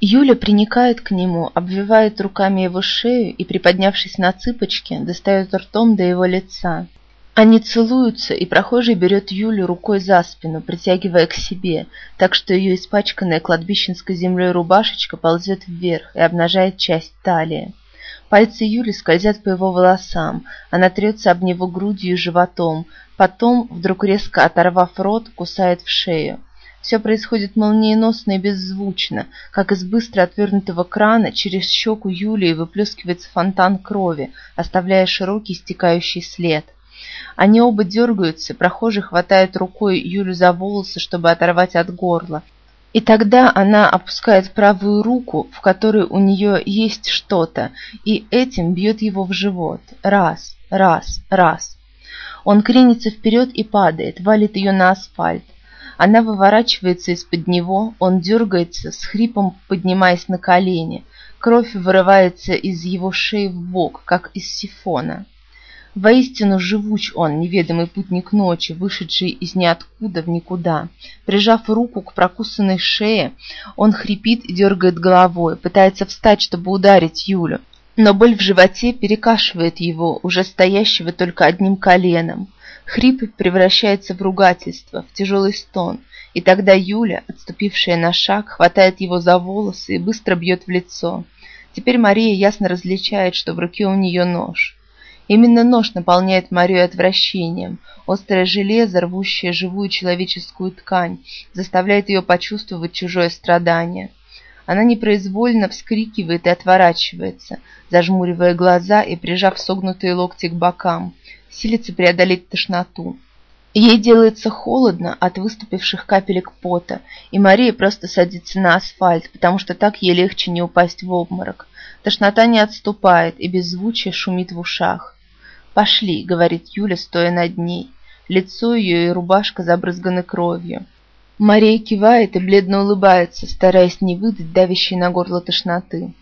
Юля приникает к нему, обвивает руками его шею и, приподнявшись на цыпочки, достает ртом до его лица. Они целуются, и прохожий берет Юлю рукой за спину, притягивая к себе, так что ее испачканная кладбищенской землей рубашечка ползет вверх и обнажает часть талии. Пальцы Юли скользят по его волосам, она трется об него грудью и животом, потом, вдруг резко оторвав рот, кусает в шею. Все происходит молниеносно и беззвучно, как из быстро отвернутого крана через щеку Юлии выплескивается фонтан крови, оставляя широкий стекающий след. Они оба дергаются, прохожий хватает рукой Юлю за волосы, чтобы оторвать от горла. И тогда она опускает правую руку, в которой у нее есть что-то, и этим бьет его в живот. Раз, раз, раз. Он кренится вперед и падает, валит ее на асфальт. Она выворачивается из-под него, он дергается, с хрипом поднимаясь на колени. Кровь вырывается из его шеи в бок, как из сифона. Воистину живуч он, неведомый путник ночи, вышедший из ниоткуда в никуда. Прижав руку к прокусанной шее, он хрипит и дергает головой, пытается встать, чтобы ударить Юлю. Но боль в животе перекашивает его, уже стоящего только одним коленом. Хрип превращается в ругательство, в тяжелый стон, и тогда Юля, отступившая на шаг, хватает его за волосы и быстро бьет в лицо. Теперь Мария ясно различает, что в руке у нее нож. Именно нож наполняет Марию отвращением. Острое железо, рвущее живую человеческую ткань, заставляет ее почувствовать чужое страдание. Она непроизвольно вскрикивает и отворачивается, зажмуривая глаза и прижав согнутые локти к бокам силится преодолеть тошноту. Ей делается холодно от выступивших капелек пота, и Мария просто садится на асфальт, потому что так ей легче не упасть в обморок. Тошнота не отступает, и беззвучие шумит в ушах. «Пошли», — говорит Юля, стоя над ней. Лицо ее и рубашка забрызганы кровью. Мария кивает и бледно улыбается, стараясь не выдать давящей на горло тошноты.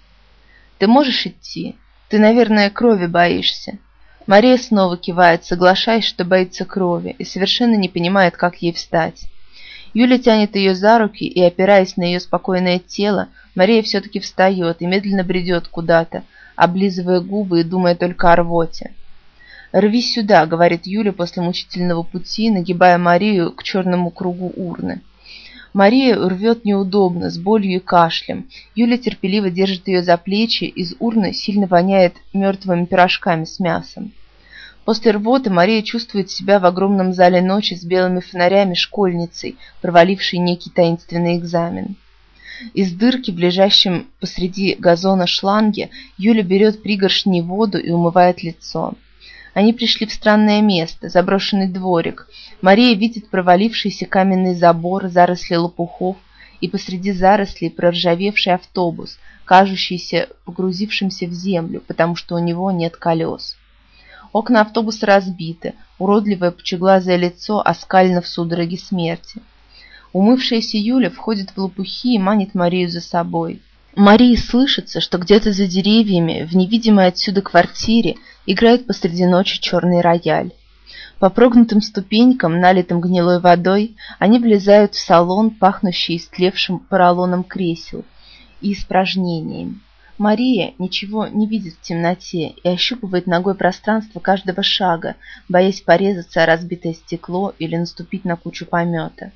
«Ты можешь идти? Ты, наверное, крови боишься». Мария снова кивает, соглашаясь, что боится крови, и совершенно не понимает, как ей встать. Юля тянет ее за руки, и, опираясь на ее спокойное тело, Мария все-таки встает и медленно бредет куда-то, облизывая губы и думая только о рвоте. «Рви сюда», — говорит Юля после мучительного пути, нагибая Марию к черному кругу урны. Мария рвет неудобно, с болью и кашлем. Юля терпеливо держит ее за плечи, из урны сильно воняет мертвыми пирожками с мясом. После рвоты Мария чувствует себя в огромном зале ночи с белыми фонарями школьницей, провалившей некий таинственный экзамен. Из дырки в лежащем посреди газона шланге Юля берет пригоршни воду и умывает лицо. Они пришли в странное место, заброшенный дворик. Мария видит провалившийся каменный забор, заросли лопухов, и посреди зарослей проржавевший автобус, кажущийся погрузившимся в землю, потому что у него нет колес. Окна автобуса разбиты, уродливое пучеглазое лицо оскалено в судороге смерти. Умывшаяся Юля входит в лопухи и манит Марию за собой. Марии слышится, что где-то за деревьями, в невидимой отсюда квартире, играет посреди ночи черный рояль. По прогнутым ступенькам, налитым гнилой водой, они влезают в салон, пахнущий истлевшим поролоном кресел и испражнениями. Мария ничего не видит в темноте и ощупывает ногой пространство каждого шага, боясь порезаться о разбитое стекло или наступить на кучу помета.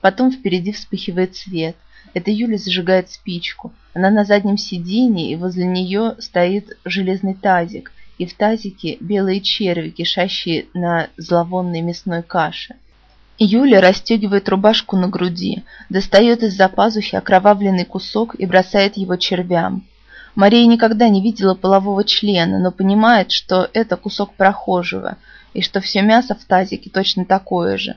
Потом впереди вспыхивает свет – это Юля зажигает спичку. Она на заднем сиденье, и возле нее стоит железный тазик, и в тазике белые черви, кишащие на зловонной мясной каше. Юля расстегивает рубашку на груди, достает из-за пазухи окровавленный кусок и бросает его червям. Мария никогда не видела полового члена, но понимает, что это кусок прохожего, и что все мясо в тазике точно такое же.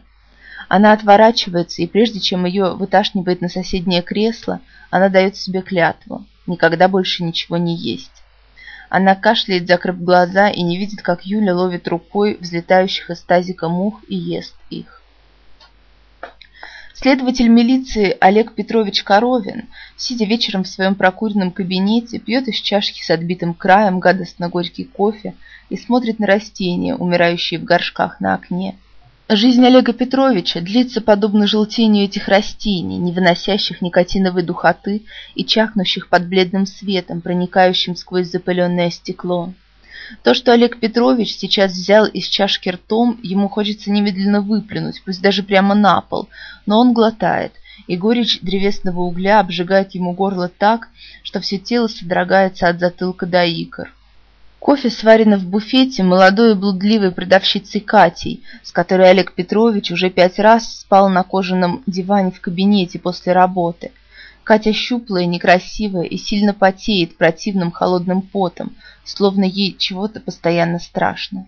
Она отворачивается, и прежде чем ее выташнивает на соседнее кресло, она дает себе клятву – никогда больше ничего не есть. Она кашляет, закрыв глаза, и не видит, как Юля ловит рукой взлетающих из тазика мух и ест их. Следователь милиции Олег Петрович Коровин, сидя вечером в своем прокуренном кабинете, пьет из чашки с отбитым краем гадостно горький кофе и смотрит на растения, умирающие в горшках на окне. Жизнь Олега Петровича длится подобно желтению этих растений, не выносящих никотиновой духоты и чахнущих под бледным светом, проникающим сквозь запыленное стекло. То, что Олег Петрович сейчас взял из чашки ртом, ему хочется немедленно выплюнуть, пусть даже прямо на пол, но он глотает, и горечь древесного угля обжигает ему горло так, что все тело содрогается от затылка до икр. Кофе сварено в буфете молодой и блудливой продавщицей Катей, с которой Олег Петрович уже пять раз спал на кожаном диване в кабинете после работы. Катя щуплая, некрасивая и сильно потеет противным холодным потом, словно ей чего-то постоянно страшно.